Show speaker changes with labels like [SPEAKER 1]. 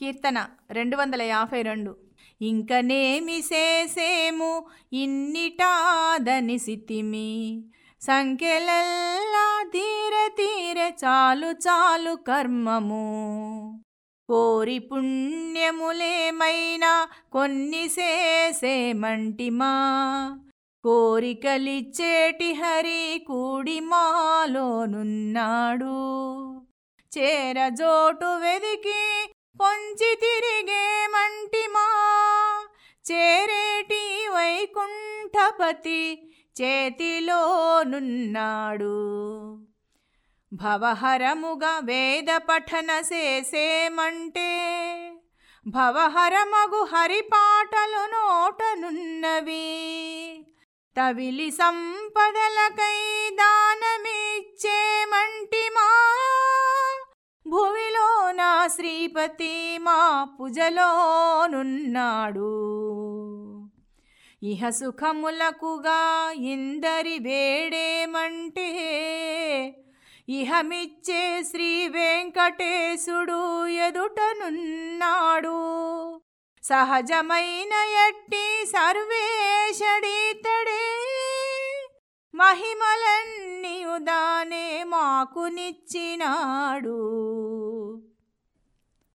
[SPEAKER 1] కీర్తన రెండు వందల యాభై రెండు. ఇంకనేమి చేసేము? ఇన్నిటాదని సితిమి సంఖ్యలల్లా తీర తీర చాలు చాలు కర్మము. కోరి పుణ్యములేమైనా కొన్ని చేసేమంటిమా కోరికలిచ్చేటి హరి కూడి మాలోనున్నాడు. చేరజోటు వెదికి పొంచి తిరిగేమంటిమా చేరేటి వైకుంఠపతి చేతిలోనున్నాడు భవహరముగా వేద పఠన చేసేమంటే భవహరమగు హరిపాటలు నోటనున్నవి తవిలి సంపదలకై శ్రీపతి మా పుజలోనున్నాడు ఇహ సుఖములకుగా ఇందరి వేడేమంటే ఇహమిచ్చే శ్రీ వెంకటేశుడు ఎదుటనున్నాడు సహజమైన ఎట్టి సర్వేషడీతడే మహిమలన్నీయుదానే మాకు నిచ్చినాడు